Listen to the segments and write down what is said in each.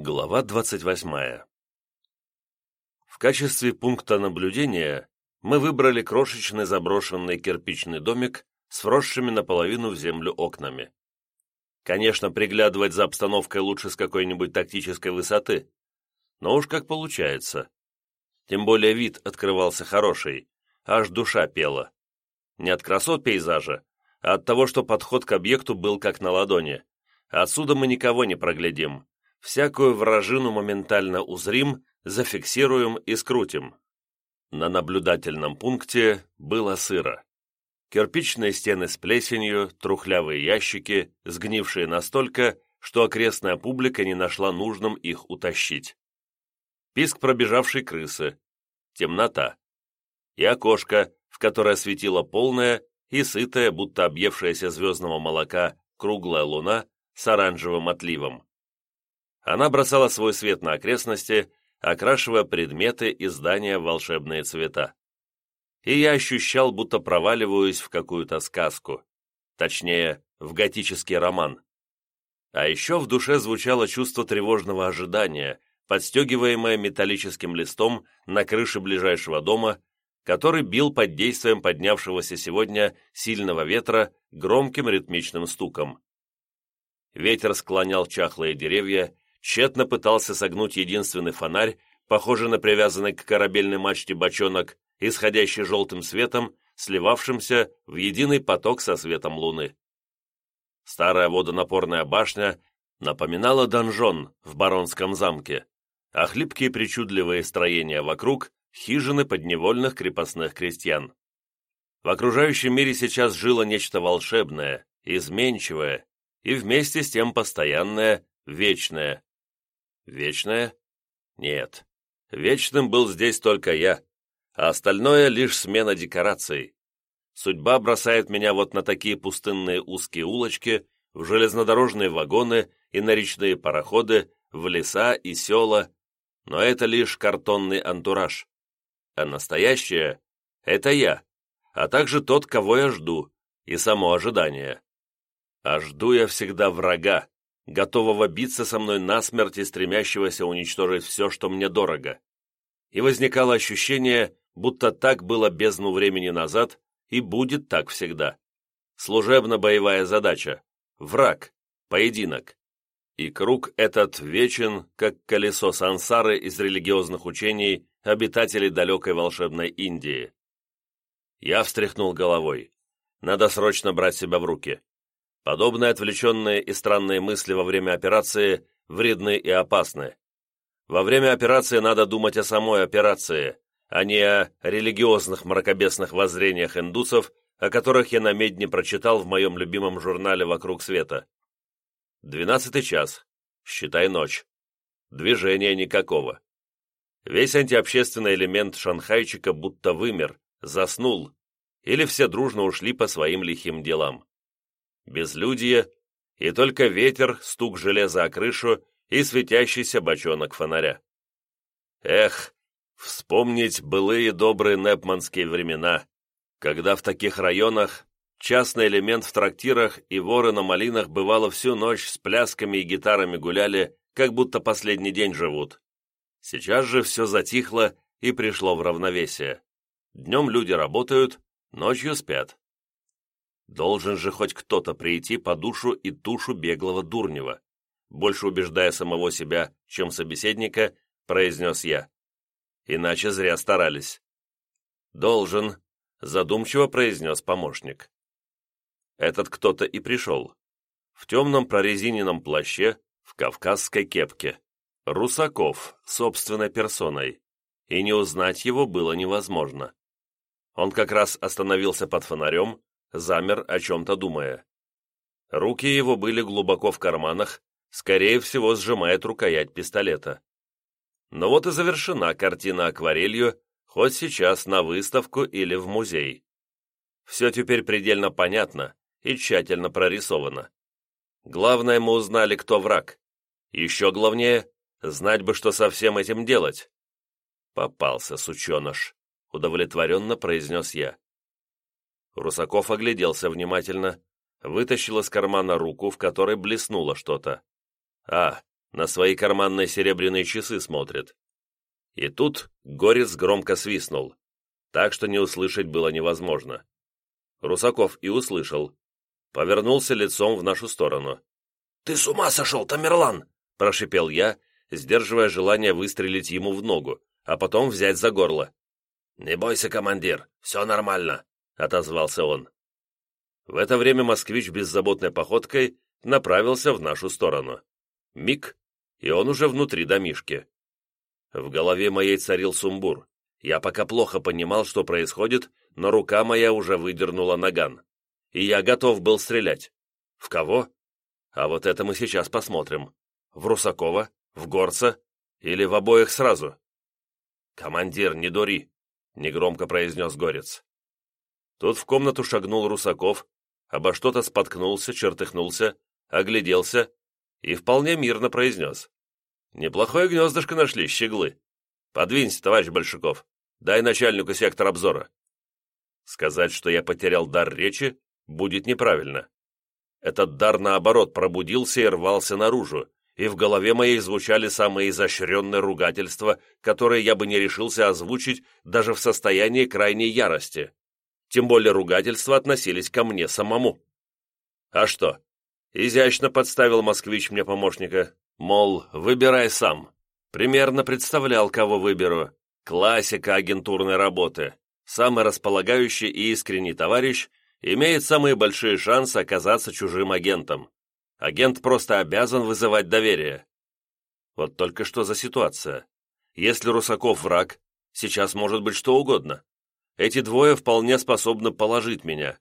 Глава 28. В качестве пункта наблюдения мы выбрали крошечный заброшенный кирпичный домик с вросшими наполовину в землю окнами. Конечно, приглядывать за обстановкой лучше с какой-нибудь тактической высоты, но уж как получается. Тем более вид открывался хороший, аж душа пела. Не от красот пейзажа, а от того, что подход к объекту был как на ладони. Отсюда мы никого не проглядим, всякую вражину моментально узрим, зафиксируем и скрутим. На наблюдательном пункте было сыро. Кирпичные стены с плесенью, трухлявые ящики, сгнившие настолько, что окрестная публика не нашла нужным их утащить. Писк пробежавшей крысы, темнота и окошко, в которое светила полная и сытая, будто объевшаяся звездного молока, круглая луна с оранжевым отливом. Она бросала свой свет на окрестности, окрашивая предметы и здания в волшебные цвета. И я ощущал, будто проваливаюсь в какую-то сказку, точнее, в готический роман. А еще в душе звучало чувство тревожного ожидания, подстегиваемое металлическим листом на крыше ближайшего дома, который бил под действием поднявшегося сегодня сильного ветра громким ритмичным стуком. Ветер склонял чахлые деревья, тщетно пытался согнуть единственный фонарь, похожий на привязанный к корабельной мачте бочонок, исходящий желтым светом, сливавшимся в единый поток со светом луны. Старая водонапорная башня напоминала донжон в Баронском замке, а хлипкие причудливые строения вокруг — хижины подневольных крепостных крестьян. В окружающем мире сейчас жило нечто волшебное, изменчивое и вместе с тем постоянное, вечное, Вечное? Нет. Вечным был здесь только я, а остальное лишь смена декораций. Судьба бросает меня вот на такие пустынные узкие улочки, в железнодорожные вагоны и на речные пароходы, в леса и села, но это лишь картонный антураж. А настоящее — это я, а также тот, кого я жду, и само ожидание. А жду я всегда врага, готового биться со мной насмерть и стремящегося уничтожить все, что мне дорого. И возникало ощущение, будто так было бездну времени назад и будет так всегда. Служебно-боевая задача, враг, поединок. И круг этот вечен, как колесо сансары из религиозных учений обитателей далекой волшебной Индии. Я встряхнул головой. Надо срочно брать себя в руки. Подобные отвлеченные и странные мысли во время операции вредны и опасны. Во время операции надо думать о самой операции, а не о религиозных мракобесных воззрениях индусов, о которых я на медне прочитал в моем любимом журнале «Вокруг света». Двенадцатый час. Считай ночь. Движения никакого. Весь антиобщественный элемент шанхайчика будто вымер, заснул, или все дружно ушли по своим лихим делам безлюдье и только ветер, стук железа о крышу и светящийся бочонок фонаря. Эх, вспомнить былые добрые непманские времена, когда в таких районах частный элемент в трактирах и воры на малинах бывало всю ночь с плясками и гитарами гуляли, как будто последний день живут. Сейчас же все затихло и пришло в равновесие. Днем люди работают, ночью спят. Должен же хоть кто-то прийти по душу и тушу беглого Дурнева. Больше убеждая самого себя, чем собеседника, произнес я. Иначе зря старались. «Должен», — задумчиво произнес помощник. Этот кто-то и пришел. В темном прорезиненном плаще, в кавказской кепке. Русаков, собственной персоной. И не узнать его было невозможно. Он как раз остановился под фонарем, замер, о чем-то думая. Руки его были глубоко в карманах, скорее всего, сжимает рукоять пистолета. Но вот и завершена картина акварелью, хоть сейчас на выставку или в музей. Все теперь предельно понятно и тщательно прорисовано. Главное, мы узнали, кто враг. Еще главнее, знать бы, что со всем этим делать. Попался, сученыш, удовлетворенно произнес я. Русаков огляделся внимательно, вытащил из кармана руку, в которой блеснуло что-то. А, на свои карманные серебряные часы смотрит. И тут Горец громко свистнул, так что не услышать было невозможно. Русаков и услышал. Повернулся лицом в нашу сторону. «Ты с ума сошел, Тамерлан!» – прошипел я, сдерживая желание выстрелить ему в ногу, а потом взять за горло. «Не бойся, командир, все нормально», — отозвался он. В это время москвич беззаботной походкой направился в нашу сторону. Миг, и он уже внутри домишки. В голове моей царил сумбур. Я пока плохо понимал, что происходит, но рука моя уже выдернула наган. И я готов был стрелять. В кого? А вот это мы сейчас посмотрим. В Русакова? В Горца? Или в обоих сразу? «Командир, не дури!» — негромко произнес Горец. Тут в комнату шагнул Русаков, обо что-то споткнулся, чертыхнулся, огляделся и вполне мирно произнес. «Неплохое гнездышко нашли, щеглы. Подвинься, товарищ Большаков, дай начальнику сектор обзора». Сказать, что я потерял дар речи, будет неправильно. Этот дар, наоборот, пробудился и рвался наружу, и в голове моей звучали самые изощренные ругательства, которые я бы не решился озвучить даже в состоянии крайней ярости. Тем более ругательства относились ко мне самому. А что? Изящно подставил москвич мне помощника. Мол, выбирай сам. Примерно представлял, кого выберу. Классика агентурной работы. Самый располагающий и искренний товарищ имеет самые большие шансы оказаться чужим агентом. Агент просто обязан вызывать доверие. Вот только что за ситуация. Если Русаков враг, сейчас может быть что угодно. Эти двое вполне способны положить меня.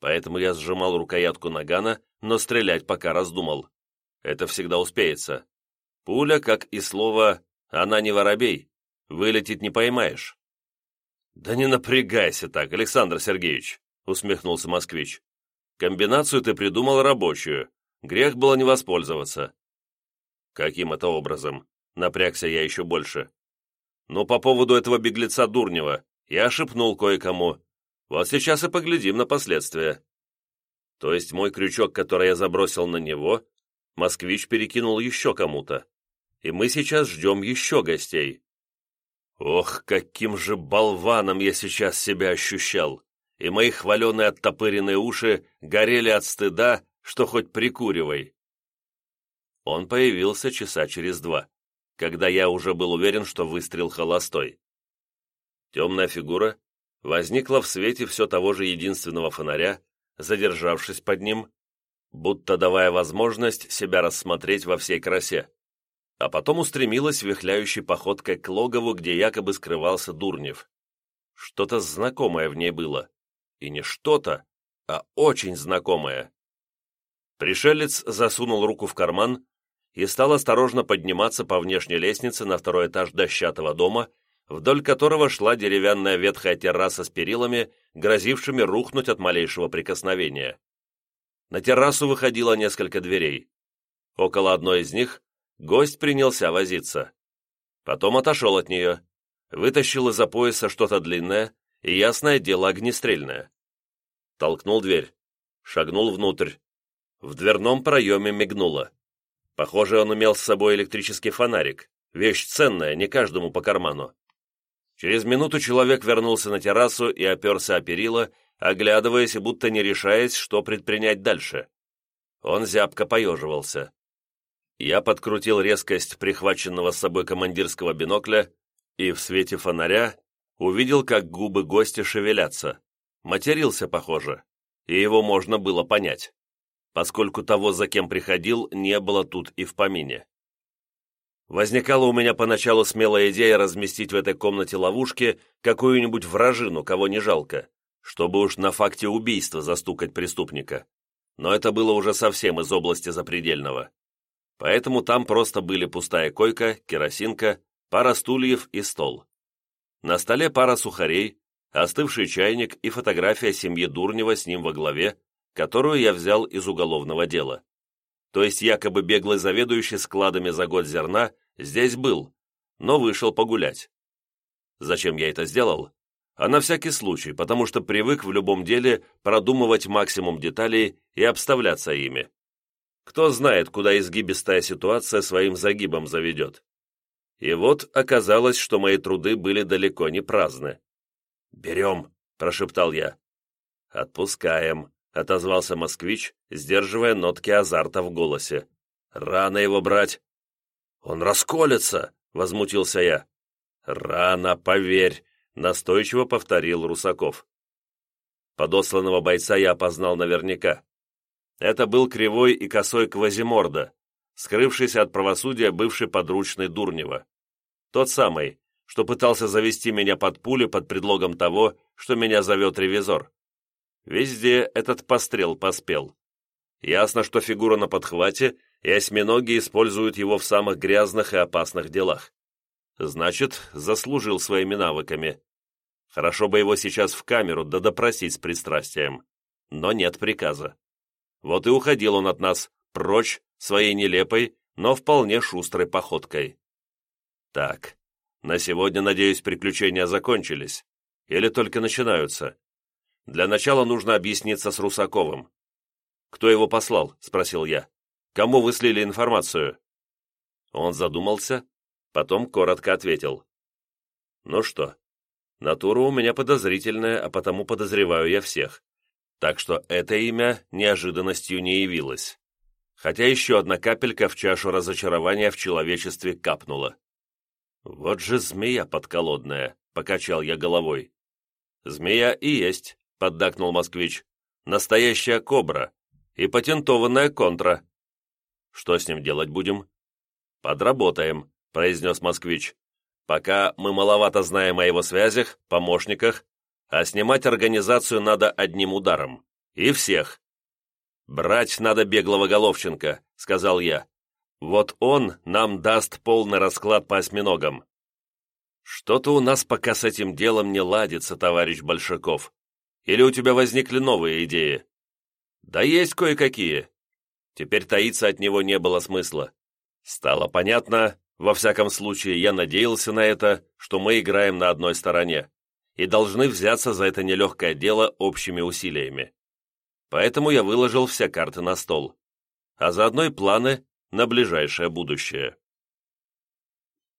Поэтому я сжимал рукоятку нагана, но стрелять пока раздумал. Это всегда успеется. Пуля, как и слово «она не воробей», вылетит не поймаешь. «Да не напрягайся так, Александр Сергеевич», — усмехнулся москвич. «Комбинацию ты придумал рабочую. Грех было не воспользоваться». «Каким это образом?» — напрягся я еще больше. «Ну, по поводу этого беглеца Дурнева, я шепнул кое-кому. Вот сейчас и поглядим на последствия». То есть мой крючок, который я забросил на него, москвич перекинул еще кому-то. И мы сейчас ждем еще гостей. Ох, каким же болваном я сейчас себя ощущал! И мои хваленые оттопыренные уши горели от стыда, что хоть прикуривай. Он появился часа через два, когда я уже был уверен, что выстрел холостой. Темная фигура возникла в свете все того же единственного фонаря, задержавшись под ним, будто давая возможность себя рассмотреть во всей красе а потом устремилась вихляющей походкой к логову, где якобы скрывался Дурнев. Что-то знакомое в ней было. И не что-то, а очень знакомое. Пришелец засунул руку в карман и стал осторожно подниматься по внешней лестнице на второй этаж дощатого дома, вдоль которого шла деревянная ветхая терраса с перилами, грозившими рухнуть от малейшего прикосновения. На террасу выходило несколько дверей. Около одной из них Гость принялся возиться. Потом отошел от нее, вытащил из-за пояса что-то длинное и, ясное дело, огнестрельное. Толкнул дверь, шагнул внутрь. В дверном проеме мигнуло. Похоже, он имел с собой электрический фонарик. Вещь ценная, не каждому по карману. Через минуту человек вернулся на террасу и оперся о перила, оглядываясь и будто не решаясь, что предпринять дальше. Он зябко поеживался. Я подкрутил резкость прихваченного с собой командирского бинокля и в свете фонаря увидел, как губы гостя шевелятся. Матерился, похоже, и его можно было понять, поскольку того, за кем приходил, не было тут и в помине. Возникала у меня поначалу смелая идея разместить в этой комнате ловушки какую-нибудь вражину, кого не жалко, чтобы уж на факте убийства застукать преступника. Но это было уже совсем из области запредельного поэтому там просто были пустая койка, керосинка, пара стульев и стол. На столе пара сухарей, остывший чайник и фотография семьи Дурнева с ним во главе, которую я взял из уголовного дела. То есть якобы беглый заведующий складами за год зерна здесь был, но вышел погулять. Зачем я это сделал? А на всякий случай, потому что привык в любом деле продумывать максимум деталей и обставляться ими. Кто знает, куда изгибистая ситуация своим загибом заведет. И вот оказалось, что мои труды были далеко не праздны. «Берем», — прошептал я. «Отпускаем», — отозвался москвич, сдерживая нотки азарта в голосе. «Рано его брать». «Он расколется», — возмутился я. «Рано, поверь», — настойчиво повторил Русаков. Подосланного бойца я опознал наверняка. Это был кривой и косой Квазиморда, скрывшийся от правосудия бывший подручный Дурнева. Тот самый, что пытался завести меня под пули под предлогом того, что меня зовет ревизор. Везде этот пострел поспел. Ясно, что фигура на подхвате, и осьминоги используют его в самых грязных и опасных делах. Значит, заслужил своими навыками. Хорошо бы его сейчас в камеру да допросить с пристрастием. Но нет приказа. Вот и уходил он от нас, прочь, своей нелепой, но вполне шустрой походкой. Так, на сегодня, надеюсь, приключения закончились. Или только начинаются. Для начала нужно объясниться с Русаковым. «Кто его послал?» – спросил я. «Кому вы слили информацию?» Он задумался, потом коротко ответил. «Ну что, натура у меня подозрительная, а потому подозреваю я всех. Так что это имя неожиданностью не явилось. Хотя еще одна капелька в чашу разочарования в человечестве капнула. «Вот же змея подколодная!» — покачал я головой. «Змея и есть», — поддакнул москвич. «Настоящая кобра и патентованная контра». «Что с ним делать будем?» «Подработаем», — произнес москвич. «Пока мы маловато знаем о его связях, помощниках, а снимать организацию надо одним ударом. И всех». «Брать надо беглого Головченко», — сказал я. Вот он нам даст полный расклад по осьминогам. Что-то у нас пока с этим делом не ладится, товарищ Большаков. Или у тебя возникли новые идеи? Да есть кое-какие. Теперь таиться от него не было смысла. Стало понятно, во всяком случае, я надеялся на это, что мы играем на одной стороне и должны взяться за это нелегкое дело общими усилиями. Поэтому я выложил все карты на стол, а заодно и планы на ближайшее будущее.